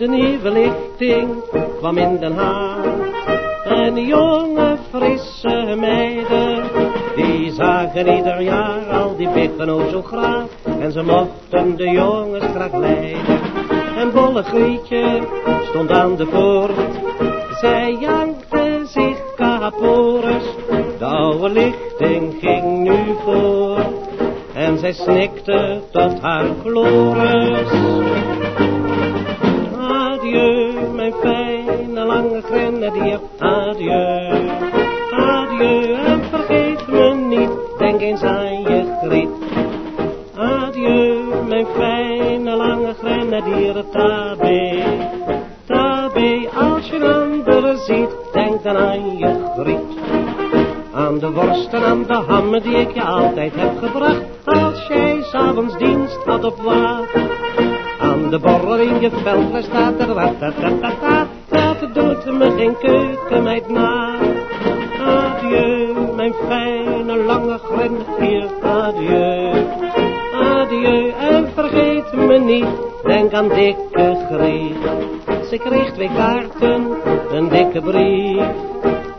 De nieuwe lichting kwam in Den Haag. En jonge frisse meiden, die zagen ieder jaar al die biggen zo graag. En ze mochten de jongens graag leiden. En bolle Grietje stond aan de poort. Zij jankte zich kaporus, de oude lichting ging nu voor. En zij snikte tot haar glorus. Adieu, mijn fijne lange grenadier, adieu. Adieu, en vergeet me niet, denk eens aan je griet. Adieu, mijn fijne lange grenadier, tabé. Tabé, als je een ander ziet, denk dan aan je griet. Aan de worst en aan de hammen die ik je altijd heb gebracht, als jij s'avonds dienst had op water. Aan de borrel in je veldfles staat er wat, ta, ta, ta, ta, dat doet me geen keukenmeid na. Adieu, mijn fijne lange grenadier, adieu. Adieu, en vergeet me niet, denk aan dikke Griet. Ze kreeg twee kaarten, een dikke brief.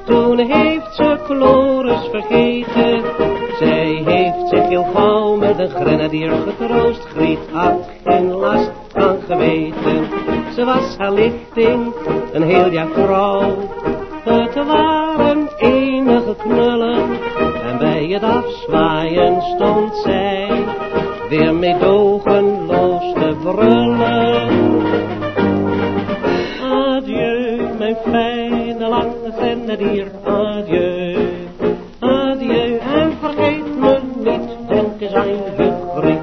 Toen heeft ze Chloris vergeten. Zij heeft zich heel gauw met een grenadier getroost. Griet had geen last van geweten. Ze was haar lichting, een heel jaar trouw. Het waren enige knullen. En bij het afzwaaien stond zij weer meedogenloos te brullen. Grenadier, adieu. Adieu, en vergeet me niet, denk eens aan je griet.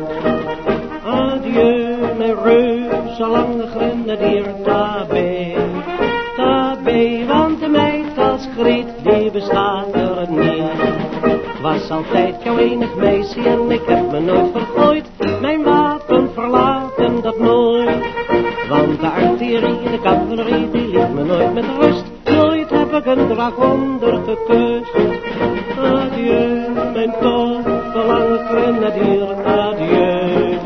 Adieu, mijn reuze lange grenadier, tabé. Tabé, want de meid als griet, die bestaat er niet. Was altijd jouw enig meisje en ik heb me nooit vergooid. Mijn wapen verlaten dat nooit. Want de artillerie de cavalerie, die liet me nooit met rust. Een dragonder gekust. Adieu, mijn toffe lange grenadier, adieu.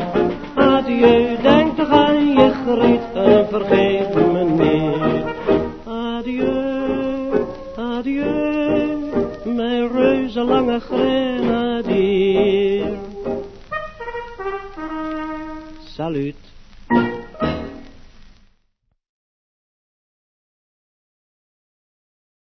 Adieu, denk toch aan je griet en vergeet me niet. Adieu, adieu, mijn reuze lange grenadier. Salut.